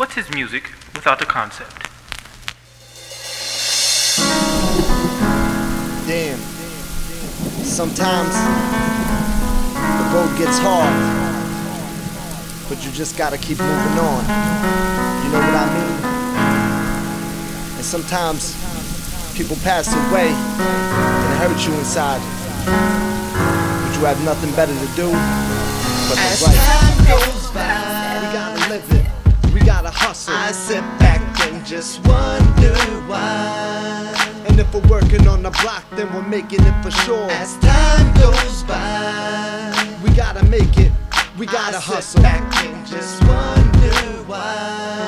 What's his music without a concept? Damn. Sometimes the road gets hard, but you just gotta keep moving on. You know what I mean? And sometimes people pass away and it hurts you inside, but you have nothing better to do but As to write. I sit back and just wonder why. And if we're working on the block, then we're making it for sure. As time goes by, We gotta make it. We gotta I hustle. sit back and just wonder why.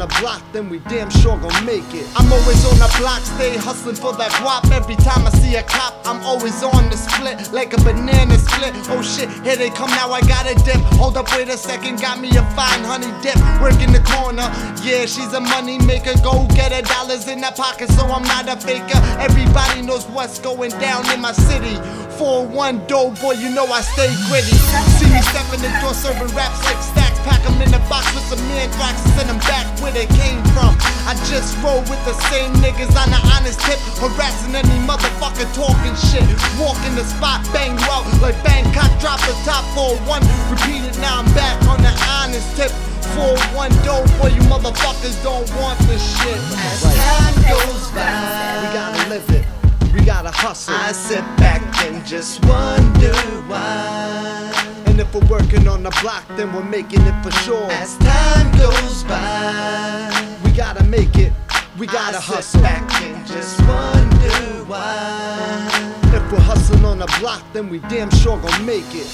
The block, then we damn sure gon' make it. I'm always on the block, stay hustling for that guap. Every time I see a cop, I'm always on the split, like a banana split. Oh shit, here they come now, I got a dip. Hold up, wait a second, got me a fine honey dip. Work in the corner, yeah, she's a money maker. Go get her dollars in her pocket, so I'm not a faker. Everybody knows what's going down in my city. 4-1 dope boy, you know I stay gritty. See me step in the door serving raps like stacks. Pack 'em in a box with some mandrax and send 'em back where they came from. I just roll with the same niggas on the honest tip. Harassing any motherfucker talking shit. Walk in the spot, bang you out like Bangkok. Drop the top 4-1. Repeat it, now I'm back on the honest tip. 4-1 dope boy, you motherfuckers don't want this shit. As time goes by, We gotta live it. We gotta hustle. I sit back and just wonder why. If we're working on the block, then we're making it for sure. As time goes by, We gotta make it. We gotta I hustle. sit back and just wonder why. If we're hustling on the block, then we damn sure gon' make it.